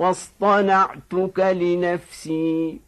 واصطنعتك لنفسي.